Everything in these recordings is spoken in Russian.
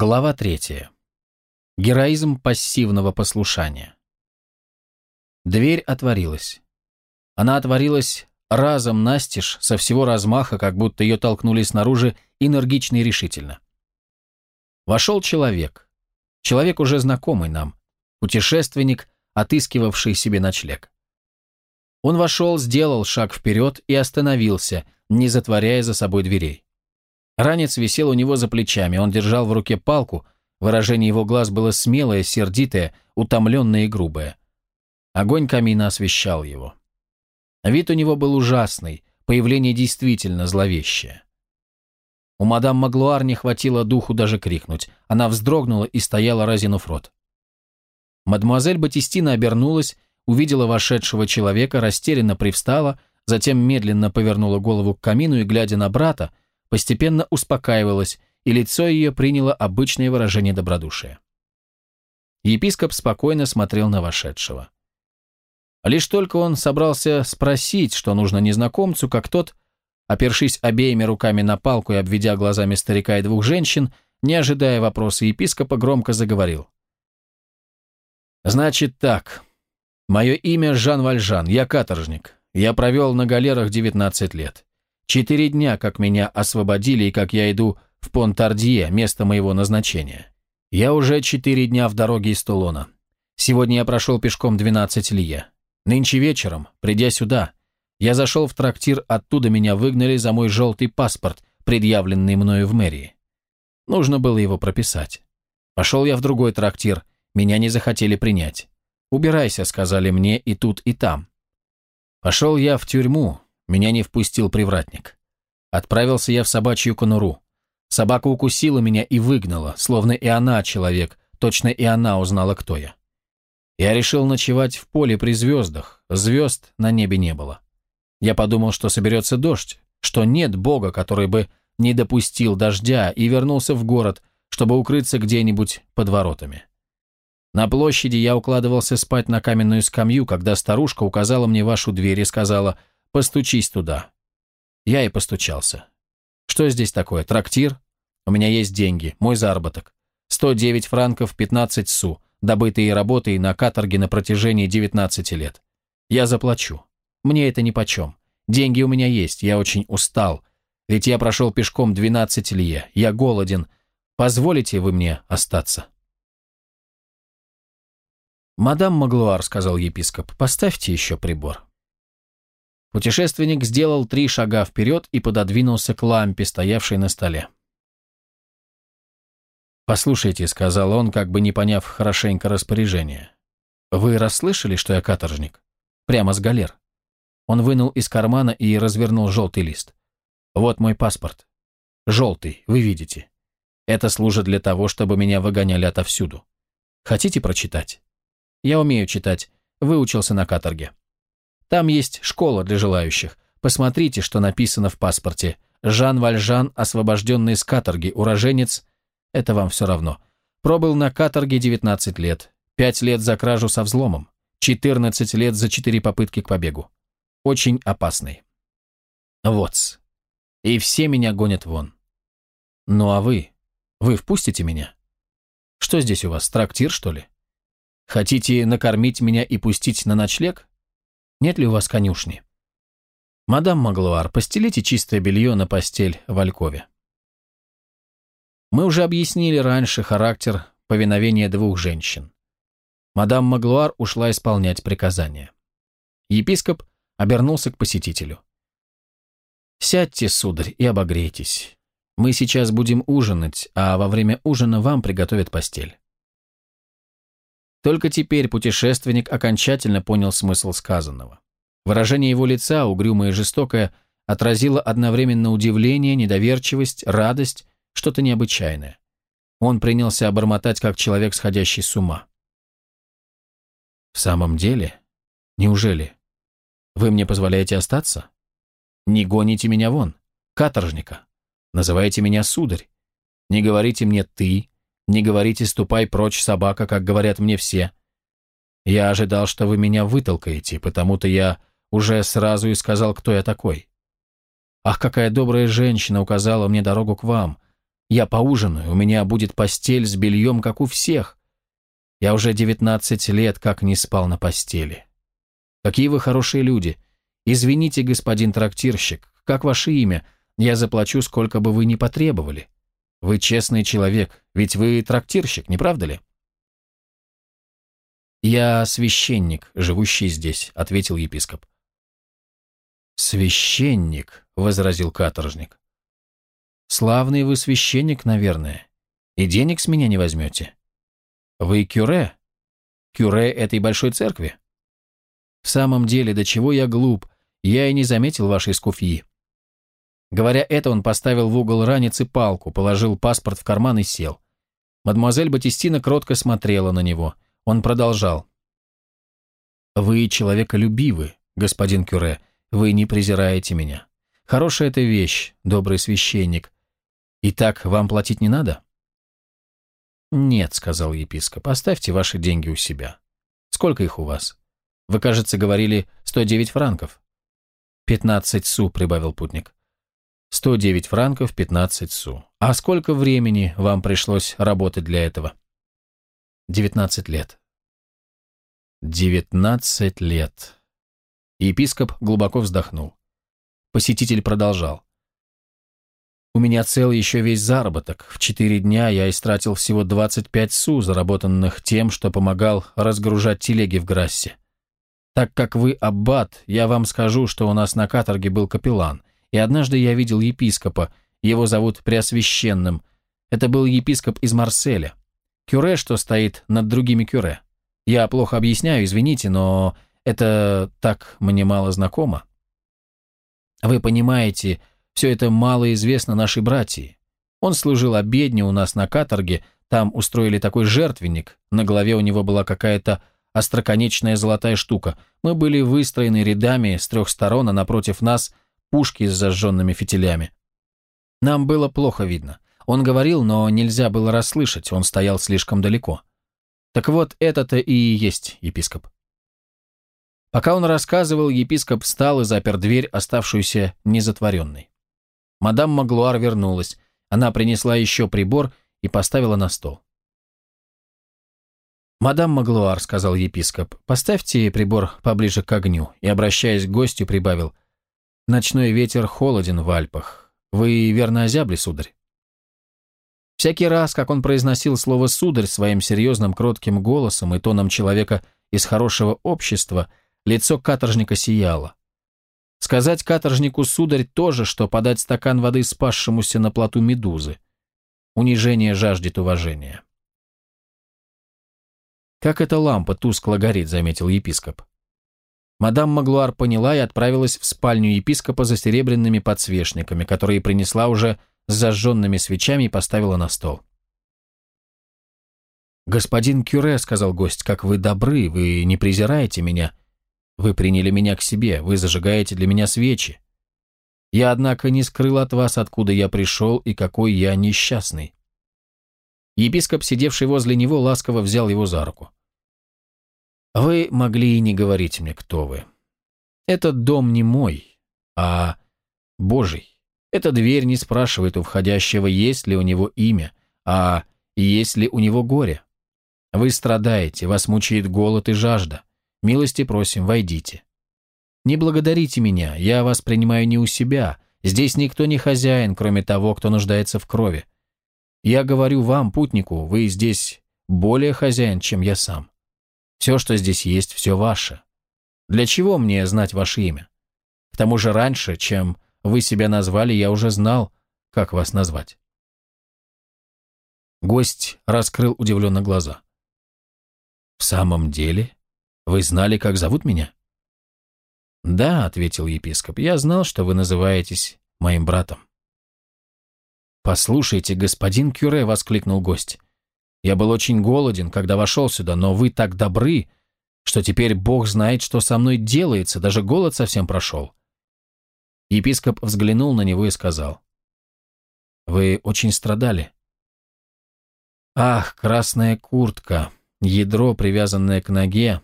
Глава третья. Героизм пассивного послушания. Дверь отворилась. Она отворилась разом настежь, со всего размаха, как будто ее толкнули снаружи энергично и решительно. Вошел человек. Человек, уже знакомый нам. Путешественник, отыскивавший себе ночлег. Он вошел, сделал шаг вперед и остановился, не затворяя за собой дверей. Ранец висел у него за плечами, он держал в руке палку, выражение его глаз было смелое, сердитое, утомленное и грубое. Огонь камина освещал его. Вид у него был ужасный, появление действительно зловещее. У мадам Маглуар не хватило духу даже крикнуть. Она вздрогнула и стояла, разинув рот. Мадемуазель Батистина обернулась, увидела вошедшего человека, растерянно привстала, затем медленно повернула голову к камину и, глядя на брата, постепенно успокаивалась, и лицо ее приняло обычное выражение добродушия. Епископ спокойно смотрел на вошедшего. Лишь только он собрался спросить, что нужно незнакомцу, как тот, опершись обеими руками на палку и обведя глазами старика и двух женщин, не ожидая вопроса епископа, громко заговорил. «Значит так. Мое имя Жан Вальжан, я каторжник. Я провел на галерах 19 лет. Четыре дня, как меня освободили и как я иду в Понтардье, место моего назначения. Я уже четыре дня в дороге из Тулона. Сегодня я прошел пешком 12 лия. Нынче вечером, придя сюда, я зашел в трактир, оттуда меня выгнали за мой желтый паспорт, предъявленный мною в мэрии. Нужно было его прописать. Пошел я в другой трактир, меня не захотели принять. «Убирайся», — сказали мне и тут, и там. Пошел я в тюрьму, меня не впустил привратник. Отправился я в собачью конуру. Собака укусила меня и выгнала, словно и она человек, точно и она узнала, кто я. Я решил ночевать в поле при звездах, звезд на небе не было. Я подумал, что соберется дождь, что нет Бога, который бы не допустил дождя, и вернулся в город, чтобы укрыться где-нибудь под воротами. На площади я укладывался спать на каменную скамью, когда старушка указала мне вашу дверь и сказала Постучись туда. Я и постучался. Что здесь такое? Трактир? У меня есть деньги, мой заработок. 109 франков 15 су, добытые работой на каторге на протяжении 19 лет. Я заплачу. Мне это нипочем. Деньги у меня есть, я очень устал. Ведь я прошел пешком 12 лье, я голоден. Позволите вы мне остаться?» «Мадам Маглуар», — сказал епископ, — «поставьте еще прибор». Путешественник сделал три шага вперед и пододвинулся к лампе, стоявшей на столе. «Послушайте», — сказал он, как бы не поняв хорошенько распоряжение. «Вы расслышали, что я каторжник? Прямо с галер». Он вынул из кармана и развернул желтый лист. «Вот мой паспорт. Желтый, вы видите. Это служит для того, чтобы меня выгоняли отовсюду. Хотите прочитать? Я умею читать, выучился на каторге». Там есть школа для желающих. Посмотрите, что написано в паспорте. Жан Вальжан, освобожденный из каторги, уроженец. Это вам все равно. Пробыл на каторге 19 лет. 5 лет за кражу со взломом. 14 лет за 4 попытки к побегу. Очень опасный. Вот. И все меня гонят вон. Ну а вы? Вы впустите меня? Что здесь у вас, трактир, что ли? Хотите накормить меня и пустить на ночлег? Нет ли у вас конюшни? Мадам Маглуар, постелите чистое белье на постель в Алькове. Мы уже объяснили раньше характер повиновения двух женщин. Мадам Маглуар ушла исполнять приказания. Епископ обернулся к посетителю. «Сядьте, сударь, и обогрейтесь. Мы сейчас будем ужинать, а во время ужина вам приготовят постель». Только теперь путешественник окончательно понял смысл сказанного. Выражение его лица, угрюмое и жестокое, отразило одновременно удивление, недоверчивость, радость, что-то необычайное. Он принялся обормотать, как человек, сходящий с ума. «В самом деле? Неужели? Вы мне позволяете остаться? Не гоните меня вон, каторжника. Называйте меня сударь. Не говорите мне «ты», не говорите «ступай прочь, собака», как говорят мне все. Я ожидал, что вы меня вытолкаете, потому-то я уже сразу и сказал, кто я такой. Ах, какая добрая женщина указала мне дорогу к вам. Я поужинаю, у меня будет постель с бельем, как у всех. Я уже 19 лет как не спал на постели. Какие вы хорошие люди. Извините, господин трактирщик, как ваше имя? Я заплачу, сколько бы вы ни потребовали. Вы честный человек, ведь вы трактирщик, не правда ли? «Я священник, живущий здесь», — ответил епископ. «Священник», — возразил каторжник. «Славный вы священник, наверное, и денег с меня не возьмете. Вы кюре? Кюре этой большой церкви? В самом деле, до чего я глуп, я и не заметил вашей скуфьи». Говоря это, он поставил в угол ранец и палку, положил паспорт в карман и сел. Мадемуазель Батистина кротко смотрела на него. Он продолжал. «Вы человеколюбивы, господин Кюре, вы не презираете меня. Хорошая это вещь, добрый священник. Итак, вам платить не надо? Нет, сказал епископ, оставьте ваши деньги у себя. Сколько их у вас? Вы, кажется, говорили 109 франков. 15 су, прибавил путник. 109 франков, 15 су. А сколько времени вам пришлось работать для этого? 19 лет. 19 лет. Епископ глубоко вздохнул. Посетитель продолжал. «У меня целый еще весь заработок. В четыре дня я истратил всего 25 су, заработанных тем, что помогал разгружать телеги в Грассе. Так как вы аббат, я вам скажу, что у нас на каторге был капеллан, и однажды я видел епископа, его зовут Преосвященным. Это был епископ из Марселя. Кюре, что стоит над другими кюре. Я плохо объясняю, извините, но это так мне мало знакомо. Вы понимаете, все это мало известно нашей братьи. Он служил обедню у нас на каторге, там устроили такой жертвенник, на голове у него была какая-то остроконечная золотая штука. Мы были выстроены рядами с трех сторон, а напротив нас пушки с зажженными фитилями. Нам было плохо видно. Он говорил, но нельзя было расслышать, он стоял слишком далеко. Так вот, это-то и есть епископ. Пока он рассказывал, епископ встал и запер дверь, оставшуюся незатворенной. Мадам Маглуар вернулась. Она принесла еще прибор и поставила на стол. «Мадам Маглуар», — сказал епископ, — «поставьте прибор поближе к огню», и, обращаясь к гостю, прибавил, «Ночной ветер холоден в Альпах. Вы верно озябли, сударь?» Всякий раз, как он произносил слово «сударь» своим серьезным кротким голосом и тоном человека из хорошего общества — Лицо каторжника сияло. Сказать каторжнику сударь тоже, что подать стакан воды спасшемуся на плоту медузы. Унижение жаждет уважения. «Как эта лампа тускло горит», — заметил епископ. Мадам Маглуар поняла и отправилась в спальню епископа за серебряными подсвечниками, которые принесла уже с зажженными свечами и поставила на стол. «Господин Кюре», — сказал гость, — «как вы добры, вы не презираете меня. Вы приняли меня к себе, вы зажигаете для меня свечи. Я, однако, не скрыл от вас, откуда я пришел и какой я несчастный». Епископ, сидевший возле него, ласково взял его за руку. «Вы могли и не говорить мне, кто вы. Этот дом не мой, а Божий. Эта дверь не спрашивает у входящего, есть ли у него имя, а есть ли у него горе. Вы страдаете, вас мучает голод и жажда. Милости просим, войдите. Не благодарите меня, я вас принимаю не у себя. Здесь никто не хозяин, кроме того, кто нуждается в крови. Я говорю вам, путнику, вы здесь более хозяин, чем я сам. Все, что здесь есть, все ваше. Для чего мне знать ваше имя? К тому же раньше, чем вы себя назвали, я уже знал, как вас назвать. Гость раскрыл удивленно глаза. «В самом деле?» Вы знали, как зовут меня?» «Да», — ответил епископ, — «я знал, что вы называетесь моим братом». «Послушайте, господин Кюре», — воскликнул гость, — «я был очень голоден, когда вошел сюда, но вы так добры, что теперь Бог знает, что со мной делается, даже голод совсем прошел». Епископ взглянул на него и сказал, «Вы очень страдали». «Ах, красная куртка, ядро, привязанное к ноге,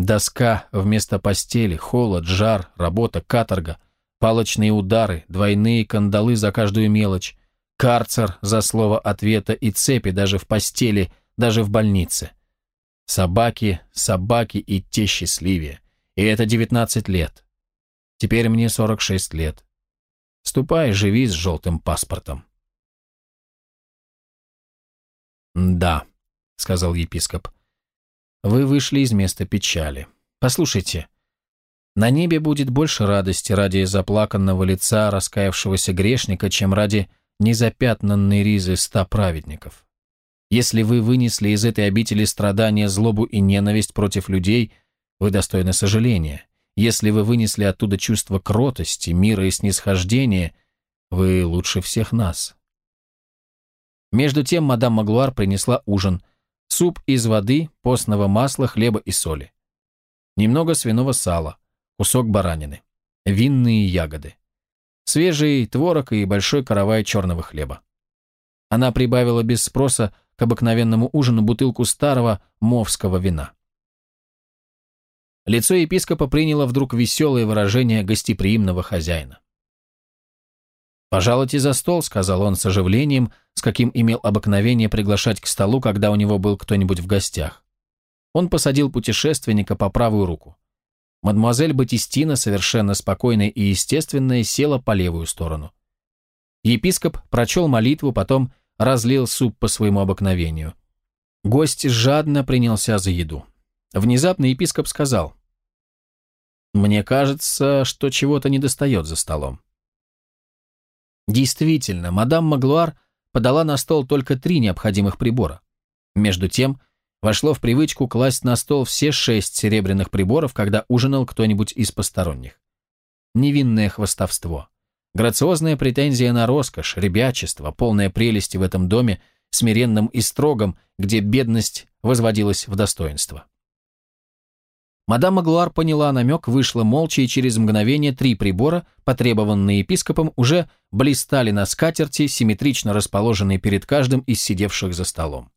Доска вместо постели, холод, жар, работа, каторга, палочные удары, двойные кандалы за каждую мелочь, Карцер за слово ответа и цепи даже в постели, даже в больнице. Собаки, собаки и те счастливее. И это 19 лет. Теперь мне 46 лет. Ступай, живи с желтым паспортом. «Да», — сказал епископ, — «вы вышли из места печали. Послушайте, на небе будет больше радости ради заплаканного лица раскаявшегося грешника, чем ради незапятнанной ризы ста праведников. Если вы вынесли из этой обители страдания, злобу и ненависть против людей, вы достойны сожаления. Если вы вынесли оттуда чувство кротости, мира и снисхождения, вы лучше всех нас. Между тем мадам Маглуар принесла ужин, суп из воды, постного масла, хлеба и соли. Немного свиного сала, кусок баранины, винные ягоды, свежий творог и большой каравай черного хлеба. Она прибавила без спроса к обыкновенному ужину бутылку старого мовского вина. Лицо епископа приняло вдруг веселое выражение гостеприимного хозяина. «Пожалуйте за стол», — сказал он с оживлением, с каким имел обыкновение приглашать к столу, когда у него был кто-нибудь в гостях. Он посадил путешественника по правую руку. Мадемуазель Батистина, совершенно спокойная и естественная, села по левую сторону. Епископ прочел молитву, потом разлил суп по своему обыкновению. Гость жадно принялся за еду. Внезапно епископ сказал, «Мне кажется, что чего-то недостает за столом». Действительно, мадам Маглуар подала на стол только три необходимых прибора. Между тем, вошло в привычку класть на стол все шесть серебряных приборов, когда ужинал кто-нибудь из посторонних. Невинное хвостовство. Грациозная претензия на роскошь, ребячество, полная прелести в этом доме, смиренном и строгом, где бедность возводилась в достоинство. Мадам Маглуар поняла намек, вышла молча, и через мгновение три прибора, потребованные епископом, уже блистали на скатерти, симметрично расположенные перед каждым из сидевших за столом.